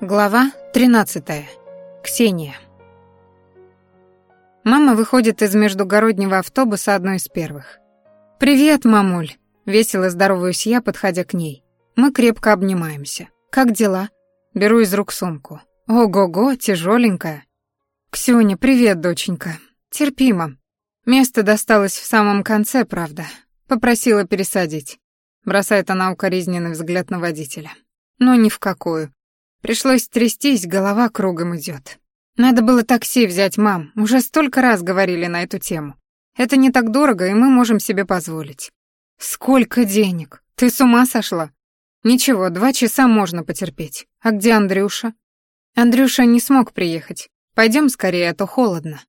Глава 13. Ксения. Мама выходит из междугороднего автобуса одной из первых. «Привет, мамуль!» — весело здороваюсь я, подходя к ней. Мы крепко обнимаемся. «Как дела?» Беру из рук сумку. «Ого-го, тяжеленькая!» «Ксюня, привет, доченька. Терпимо. Место досталось в самом конце, правда. Попросила пересадить». Бросает она укоризненный взгляд на водителя. «Но ни в какую. Пришлось трястись, голова кругом идет. Надо было такси взять, мам. Уже столько раз говорили на эту тему. Это не так дорого, и мы можем себе позволить. Сколько денег? Ты с ума сошла? Ничего, два часа можно потерпеть. А где Андрюша? Андрюша не смог приехать. Пойдем скорее, а то холодно.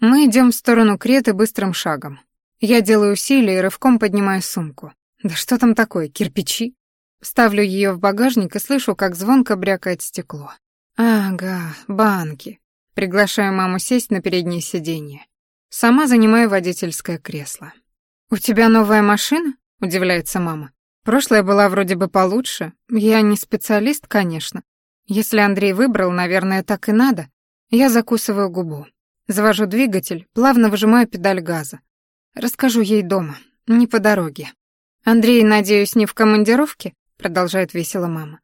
Мы идем в сторону Креты быстрым шагом. Я делаю усилие и рывком поднимаю сумку. Да что там такое, кирпичи? Ставлю ее в багажник и слышу, как звонко брякает стекло. Ага, банки. Приглашаю маму сесть на переднее сиденье. Сама занимаю водительское кресло. «У тебя новая машина?» — удивляется мама. «Прошлая была вроде бы получше. Я не специалист, конечно. Если Андрей выбрал, наверное, так и надо. Я закусываю губу. Завожу двигатель, плавно выжимаю педаль газа. Расскажу ей дома, не по дороге. Андрей, надеюсь, не в командировке? Продолжает весело мама.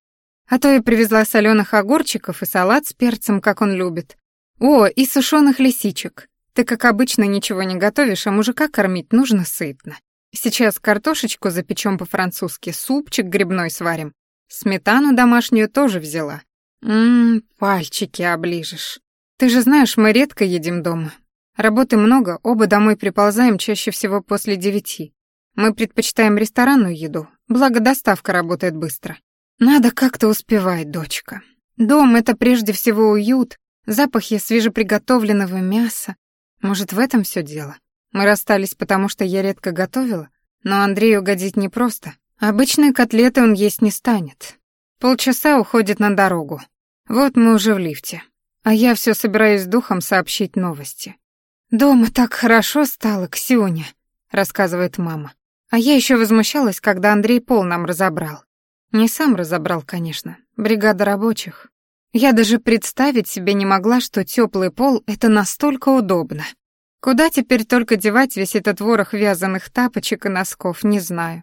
А то я привезла соленых огурчиков и салат с перцем, как он любит. О, и сушеных лисичек. Ты, как обычно, ничего не готовишь, а мужика кормить нужно сытно. Сейчас картошечку запечем по-французски, супчик грибной сварим. Сметану домашнюю тоже взяла. Ммм, пальчики оближешь. Ты же знаешь, мы редко едим дома. Работы много, оба домой приползаем чаще всего после девяти. Мы предпочитаем ресторанную еду, благо доставка работает быстро. Надо как-то успевать, дочка. Дом — это прежде всего уют, запахи свежеприготовленного мяса. Может, в этом все дело? Мы расстались, потому что я редко готовила, но Андрею угодить непросто. Обычные котлеты он есть не станет. Полчаса уходит на дорогу. Вот мы уже в лифте. А я все собираюсь духом сообщить новости. «Дома так хорошо стало, Ксюня», — рассказывает мама. А я еще возмущалась, когда Андрей пол нам разобрал. Не сам разобрал, конечно, бригада рабочих. Я даже представить себе не могла, что теплый пол — это настолько удобно. Куда теперь только девать весь этот ворох вязаных тапочек и носков, не знаю.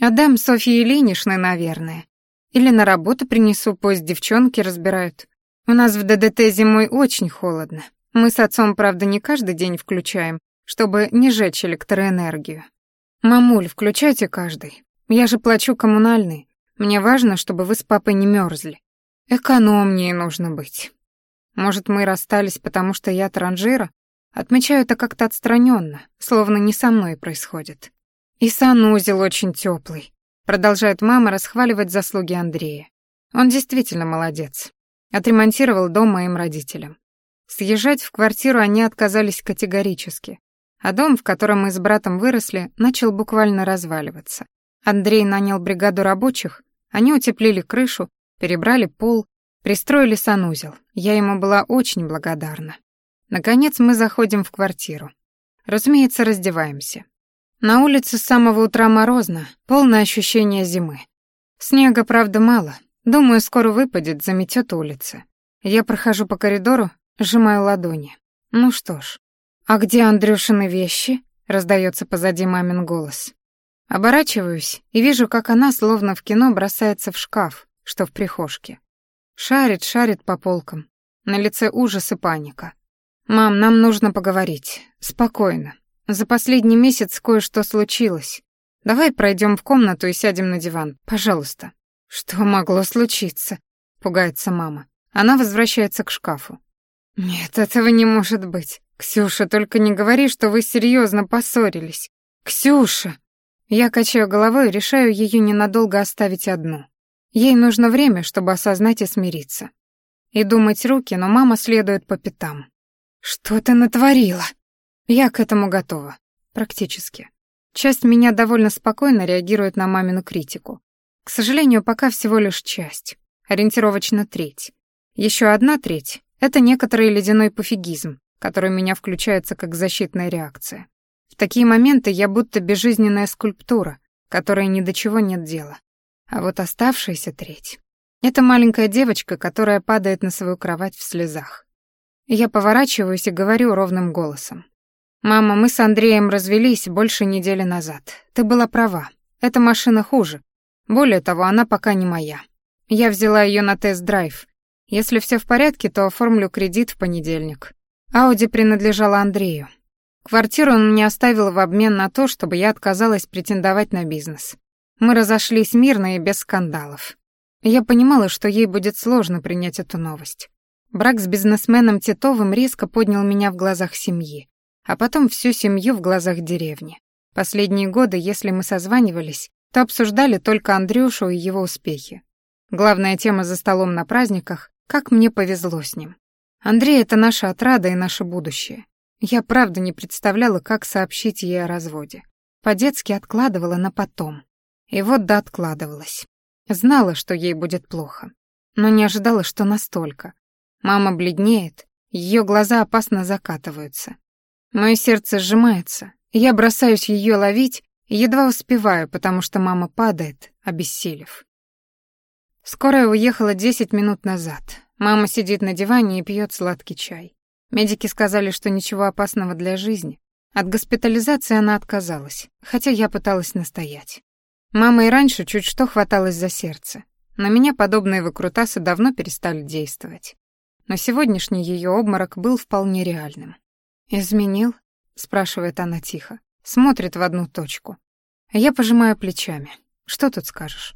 Отдам Софье Ильиничны, наверное. Или на работу принесу, пусть девчонки разбирают. У нас в ДДТ зимой очень холодно. Мы с отцом, правда, не каждый день включаем, чтобы не жечь электроэнергию. «Мамуль, включайте каждый. Я же плачу коммунальный. Мне важно, чтобы вы с папой не мерзли. Экономнее нужно быть. Может, мы расстались, потому что я транжира? Отмечаю это как-то отстраненно, словно не со мной происходит. И санузел очень теплый. Продолжает мама расхваливать заслуги Андрея. Он действительно молодец. Отремонтировал дом моим родителям. Съезжать в квартиру они отказались категорически а дом, в котором мы с братом выросли, начал буквально разваливаться. Андрей нанял бригаду рабочих, они утеплили крышу, перебрали пол, пристроили санузел. Я ему была очень благодарна. Наконец мы заходим в квартиру. Разумеется, раздеваемся. На улице с самого утра морозно, полное ощущение зимы. Снега, правда, мало. Думаю, скоро выпадет, заметет улицы. Я прохожу по коридору, сжимаю ладони. Ну что ж, «А где Андрюшины вещи?» — раздается позади мамин голос. Оборачиваюсь и вижу, как она, словно в кино, бросается в шкаф, что в прихожке. Шарит, шарит по полкам. На лице ужас и паника. «Мам, нам нужно поговорить. Спокойно. За последний месяц кое-что случилось. Давай пройдем в комнату и сядем на диван, пожалуйста». «Что могло случиться?» — пугается мама. Она возвращается к шкафу. «Нет, этого не может быть. «Ксюша, только не говори, что вы серьезно поссорились. Ксюша!» Я качаю головой и решаю ее ненадолго оставить одну. Ей нужно время, чтобы осознать и смириться. Иду мыть руки, но мама следует по пятам. «Что ты натворила?» Я к этому готова. Практически. Часть меня довольно спокойно реагирует на мамину критику. К сожалению, пока всего лишь часть. Ориентировочно треть. Еще одна треть — это некоторый ледяной пофигизм, который у меня включается как защитная реакция. В такие моменты я будто безжизненная скульптура, которой ни до чего нет дела. А вот оставшаяся треть... Это маленькая девочка, которая падает на свою кровать в слезах. Я поворачиваюсь и говорю ровным голосом. «Мама, мы с Андреем развелись больше недели назад. Ты была права. Эта машина хуже. Более того, она пока не моя. Я взяла ее на тест-драйв. Если все в порядке, то оформлю кредит в понедельник. Ауди принадлежала Андрею. Квартиру он мне оставил в обмен на то, чтобы я отказалась претендовать на бизнес. Мы разошлись мирно и без скандалов. Я понимала, что ей будет сложно принять эту новость. Брак с бизнесменом Титовым резко поднял меня в глазах семьи, а потом всю семью в глазах деревни. Последние годы, если мы созванивались, то обсуждали только Андрюшу и его успехи. Главная тема за столом на праздниках — как мне повезло с ним. Андрей — это наша отрада и наше будущее. Я правда не представляла, как сообщить ей о разводе. По-детски откладывала на потом. И вот да откладывалась. Знала, что ей будет плохо. Но не ожидала, что настолько. Мама бледнеет, ее глаза опасно закатываются. Мое сердце сжимается, я бросаюсь ее ловить и едва успеваю, потому что мама падает, обессилев. Скорая уехала десять минут назад. Мама сидит на диване и пьет сладкий чай. Медики сказали, что ничего опасного для жизни. От госпитализации она отказалась, хотя я пыталась настоять. Мама и раньше чуть что хваталась за сердце. На меня подобные выкрутасы давно перестали действовать. Но сегодняшний ее обморок был вполне реальным. «Изменил?» — спрашивает она тихо. Смотрит в одну точку. Я пожимаю плечами. «Что тут скажешь?»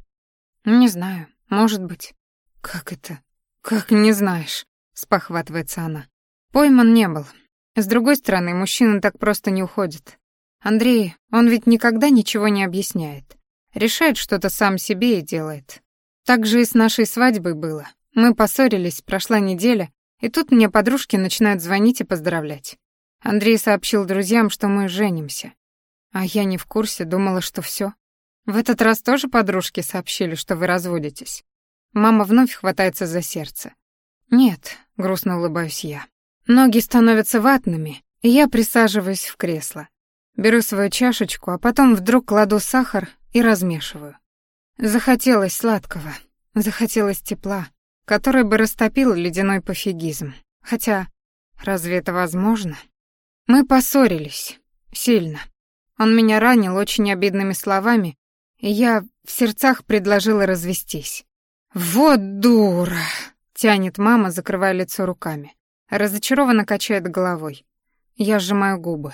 «Не знаю. Может быть». «Как это? Как не знаешь?» — спохватывается она. Пойман не был. С другой стороны, мужчина так просто не уходит. Андрей, он ведь никогда ничего не объясняет. Решает что-то сам себе и делает. Так же и с нашей свадьбой было. Мы поссорились, прошла неделя, и тут мне подружки начинают звонить и поздравлять. Андрей сообщил друзьям, что мы женимся. А я не в курсе, думала, что все. В этот раз тоже подружки сообщили, что вы разводитесь. Мама вновь хватается за сердце. Нет, грустно улыбаюсь я. Ноги становятся ватными, и я присаживаюсь в кресло. Беру свою чашечку, а потом вдруг кладу сахар и размешиваю. Захотелось сладкого, захотелось тепла, который бы растопил ледяной пофигизм. Хотя, разве это возможно? Мы поссорились. Сильно. Он меня ранил очень обидными словами, и я в сердцах предложила развестись. «Вот дура!» — тянет мама, закрывая лицо руками. Разочарованно качает головой. Я сжимаю губы.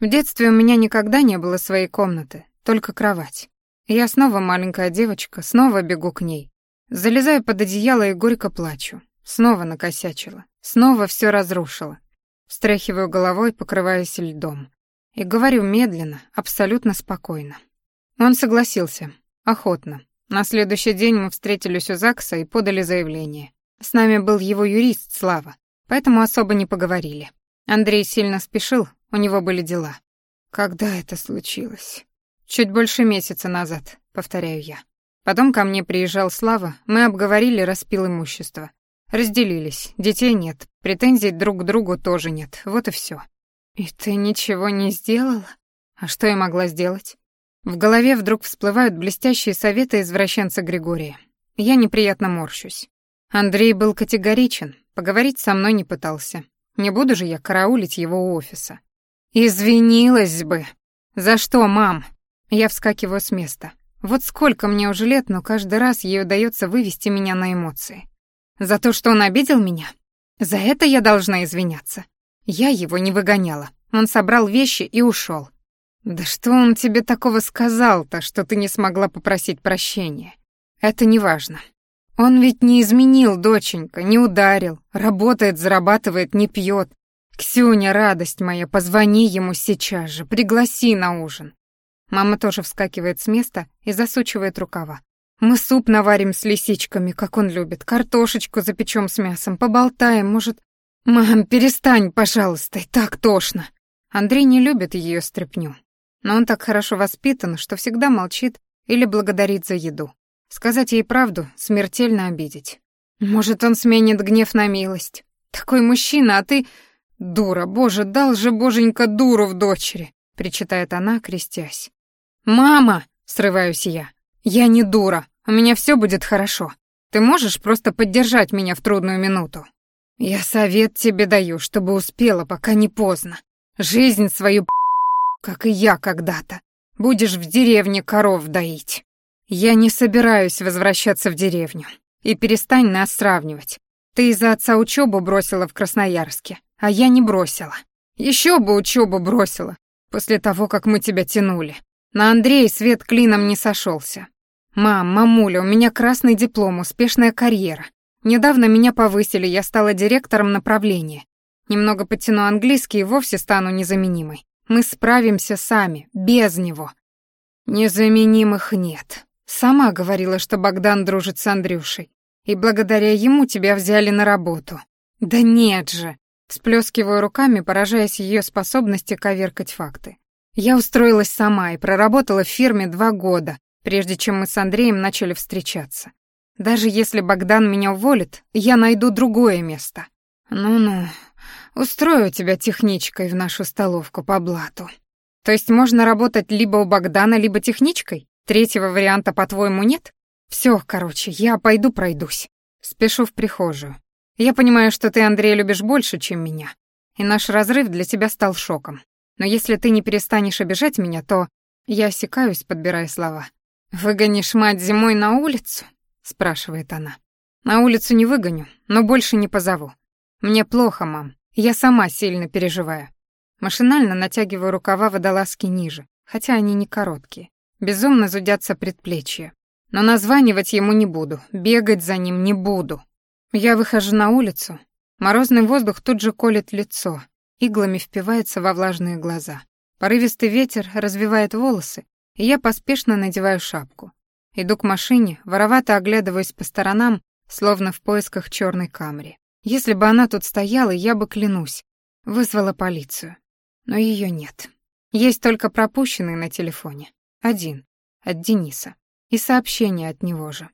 В детстве у меня никогда не было своей комнаты, только кровать. Я снова маленькая девочка, снова бегу к ней. Залезаю под одеяло и горько плачу. Снова накосячила. Снова все разрушила. Встряхиваю головой, покрываясь льдом. И говорю медленно, абсолютно спокойно. Он согласился. Охотно. На следующий день мы встретились у ЗАГСа и подали заявление. С нами был его юрист Слава поэтому особо не поговорили. Андрей сильно спешил, у него были дела. Когда это случилось? Чуть больше месяца назад, повторяю я. Потом ко мне приезжал Слава, мы обговорили распил имущества. Разделились, детей нет, претензий друг к другу тоже нет, вот и все. И ты ничего не сделала? А что я могла сделать? В голове вдруг всплывают блестящие советы извращенца Григория. Я неприятно морщусь. Андрей был категоричен, Поговорить со мной не пытался. Не буду же я караулить его у офиса. Извинилась бы. За что, мам? Я вскакиваю с места. Вот сколько мне уже лет, но каждый раз ей удается вывести меня на эмоции. За то, что он обидел меня? За это я должна извиняться. Я его не выгоняла. Он собрал вещи и ушел. Да что он тебе такого сказал-то, что ты не смогла попросить прощения? Это не важно. Он ведь не изменил, доченька, не ударил, работает, зарабатывает, не пьет. Ксюня, радость моя, позвони ему сейчас же, пригласи на ужин. Мама тоже вскакивает с места и засучивает рукава. Мы суп наварим с лисичками, как он любит, картошечку запечем с мясом, поболтаем, может... Мам, перестань, пожалуйста, и так тошно. Андрей не любит ее стряпню, но он так хорошо воспитан, что всегда молчит или благодарит за еду. Сказать ей правду — смертельно обидеть. Может, он сменит гнев на милость. Такой мужчина, а ты... Дура, боже, дал же боженька дуру в дочери, причитает она, крестясь. Мама, срываюсь я. Я не дура, у меня все будет хорошо. Ты можешь просто поддержать меня в трудную минуту? Я совет тебе даю, чтобы успела, пока не поздно. Жизнь свою, как и я когда-то. Будешь в деревне коров доить. Я не собираюсь возвращаться в деревню. И перестань нас сравнивать. Ты из-за отца учебу бросила в Красноярске, а я не бросила. Еще бы учебу бросила, после того, как мы тебя тянули. На Андрей свет клином не сошелся. Мам, мамуля, у меня красный диплом, успешная карьера. Недавно меня повысили, я стала директором направления. Немного подтяну английский и вовсе стану незаменимой. Мы справимся сами, без него. Незаменимых нет. Сама говорила, что Богдан дружит с Андрюшей. И благодаря ему тебя взяли на работу. Да нет же. Всплескиваю руками, поражаясь ее способности коверкать факты. Я устроилась сама и проработала в фирме два года, прежде чем мы с Андреем начали встречаться. Даже если Богдан меня уволит, я найду другое место. Ну-ну, устрою тебя техничкой в нашу столовку по блату. То есть можно работать либо у Богдана, либо техничкой? Третьего варианта, по-твоему, нет? Все, короче, я пойду пройдусь. Спешу в прихожую. Я понимаю, что ты, Андрей, любишь больше, чем меня. И наш разрыв для тебя стал шоком. Но если ты не перестанешь обижать меня, то... Я осекаюсь, подбирая слова. «Выгонишь мать зимой на улицу?» — спрашивает она. «На улицу не выгоню, но больше не позову. Мне плохо, мам. Я сама сильно переживаю». Машинально натягиваю рукава водолазки ниже, хотя они не короткие. Безумно зудятся предплечья. Но названивать ему не буду, бегать за ним не буду. Я выхожу на улицу. Морозный воздух тут же колет лицо, иглами впивается во влажные глаза. Порывистый ветер развивает волосы, и я поспешно надеваю шапку. Иду к машине, воровато оглядываясь по сторонам, словно в поисках черной камри. Если бы она тут стояла, я бы, клянусь, вызвала полицию. Но ее нет. Есть только пропущенный на телефоне. Один. От Дениса. И сообщение от него же.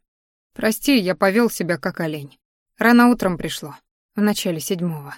«Прости, я повел себя как олень. Рано утром пришло, в начале седьмого.